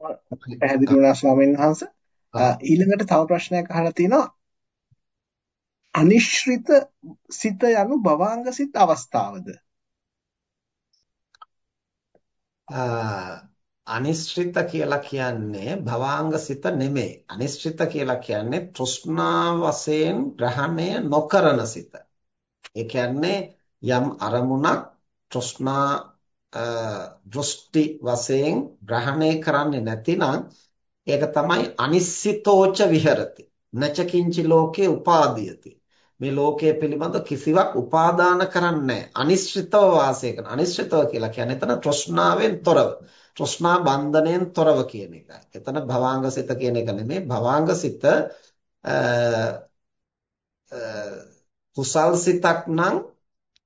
පැහැදිලි වුණා ස්වාමීන් වහන්සේ. ඊළඟට තව ප්‍රශ්නයක් අහලා තිනවා අනිශ්චිත සිත යනු භවාංග සිත අවස්ථාවද? අනිශ්චිත කියලා කියන්නේ භවාංග සිත නෙමෙයි. අනිශ්චිත කියලා කියන්නේ තෘෂ්ණා වශයෙන් ග්‍රහණය නොකරන සිත. ඒ කියන්නේ යම් අරමුණක් තෘෂ්ණා දෘෂ්ටි වශයෙන් ග්‍රහණය කරන්නේ නැතිනම් ඒක තමයි අනිශ්චිතෝච විහෙරති. නචකින්චි ලෝකේ උපාදීයති. මේ ලෝකයේ පිළිබඳ කිසිවක් උපාදාන කරන්නේ අනිශ්චිතව වාසය කරන. අනිශ්චිතව කියලා කියන්නේ එතන තෘෂ්ණාවෙන් තොරව. තෘෂ්ණා බන්ධණයෙන් තොරව කියන එකයි. එතන භවාංගසිත කියන එක නෙමෙයි. භවාංගසිත කුසල් සිතක් නම්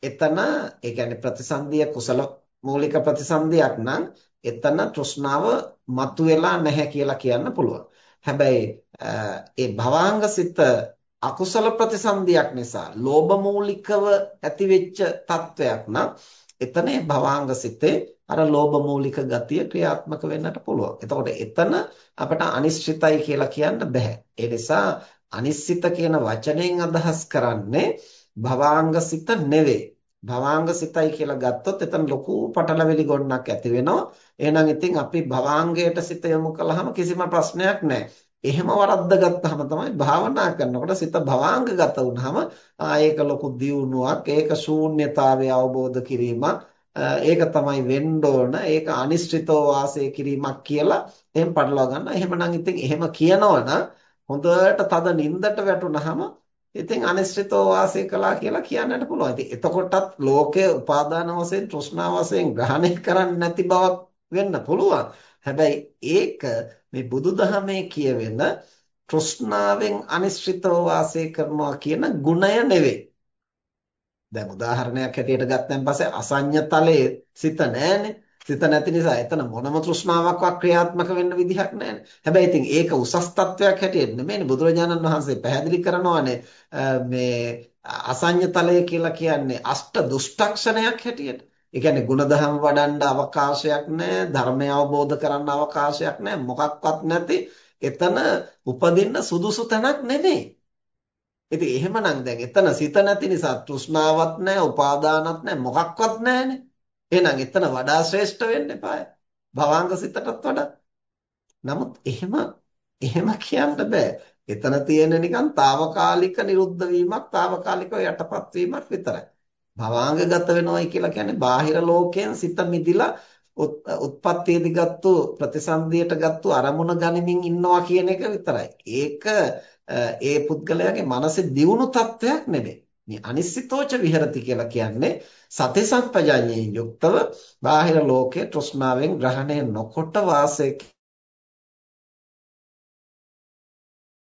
එතන ඒ කියන්නේ ප්‍රතිසන්දිය කුසල මූලික ප්‍රතිසන්දියක් නම් එතන තෘෂ්ණාව මතුවෙලා නැහැ කියලා කියන්න පුළුවන්. හැබැයි ඒ භවාංග සිත අකුසල ප්‍රතිසන්දියක් නිසා ලෝභ මූලිකව ඇතිවෙච්ච තත්වයක් නම් එතන භවාංග සිතේ අර ලෝභ මූලික ගතිය ක්‍රියාත්මක වෙන්නට පුළුවන්. එතකොට එතන අපට අනිශ්චිතයි කියලා කියන්න බෑ. ඒ නිසා අනිශ්චිත කියන වචනයෙන් අදහස් කරන්නේ භවාංග සිත නෙවෙයි. භවාංග සිතයි කියලා ගත්තොත් එතන ලොකු පටලැවිලි ගොන්නක් ඇති වෙනවා. එහෙනම් ඉතින් අපි භවාංගයට සිත යොමු කළාම කිසිම ප්‍රශ්නයක් නැහැ. එහෙම වරද්ද ගත්තාම තමයි භාවනා කරනකොට සිත භවාංගගත වුනහම ඒක ලොකු දියුණුවක්, ඒක ශූන්‍යතාවය අවබෝධ කිරීමක්, ඒක තමයි වෙන්න ඕන, ඒක අනිශ්චිතව වාසය කිරීමක් කියලා එහෙම පටලවා ගන්න. එහෙමනම් ඉතින් එහෙම කියනවනම් හොඳට තද නින්දට වැටුනහම ඉතින් අනිශ්චිතව වාසය කළා කියලා කියන්නට පුළුවන්. ඉතින් එතකොටත් ලෝකය උපාදාන වශයෙන් තෘෂ්ණා වශයෙන් ග්‍රහණය කරන්නේ නැති බවක් වෙන්න පුළුවන්. හැබැයි ඒක මේ බුදුදහමේ කියවෙන තෘෂ්ණාවෙන් අනිශ්චිතව වාසය කරනවා කියන ගුණය නෙවෙයි. දැන් උදාහරණයක් හැටියට ගත්තන් පස්සේ අසඤ්ඤතලයේ සිත නැහැනේ. සිත නැති නිසා එතන මොනම තෘෂ්ණාවක්වත් ක්‍රියාත්මක වෙන්න විදිහක් නැහැ. හැබැයි ඉතින් ඒක උසස් තත්වයක් හැටියට නෙමෙයිනේ බුදුරජාණන් වහන්සේ පැහැදිලි කරනවානේ මේ අසඤ්ඤතලය කියලා කියන්නේ අෂ්ට දුෂ්ටක්ෂණයක් හැටියට. ඒ කියන්නේ ಗುಣධම් වඩන්න අවකාශයක් නැහැ, ධර්මය අවබෝධ කරන්න අවකාශයක් නැහැ, මොකක්වත් නැති එතන උපදින්න සුදුසු තැනක් නෙමෙයි. ඉතින් එහෙමනම් දැන් එතන සිත නැති නිසා තෘෂ්ණාවක් නැහැ, උපාදානක් නැහැ, මොකක්වත් නැහැනේ. එහෙනම් එතන වඩා ශ්‍රේෂ්ඨ වෙන්න එපායි. භවංග සිතටත් වඩා. නමුත් එහෙම එහෙම කියන්න බෑ. එතන තියෙන නිකන් తాවකාලික නිරුද්ධ වීමක්, తాවකාලිකව යටපත් වීමක් විතරයි. භවාංගගත වෙනවයි කියලා කියන්නේ බාහිර ලෝකයෙන් සිත මිදිලා උත්පත්තියේදී ගත්තු ප්‍රතිසන්දියට ගත්තු අරමුණ ගනිමින් ඉන්නවා කියන එක විතරයි. ඒක ඒ පුද්ගලයාගේ මනසේ දියුණු තත්වයක් නෙමෙයි. මේ අනිශ්චිතෝච විහෙරති කියලා කියන්නේ සති සම්පජඤ්ඤයෙන් යුක්තව බාහිර ලෝකයේ තෘෂ්ණාවෙන් ග්‍රහණය නොකොට වාසය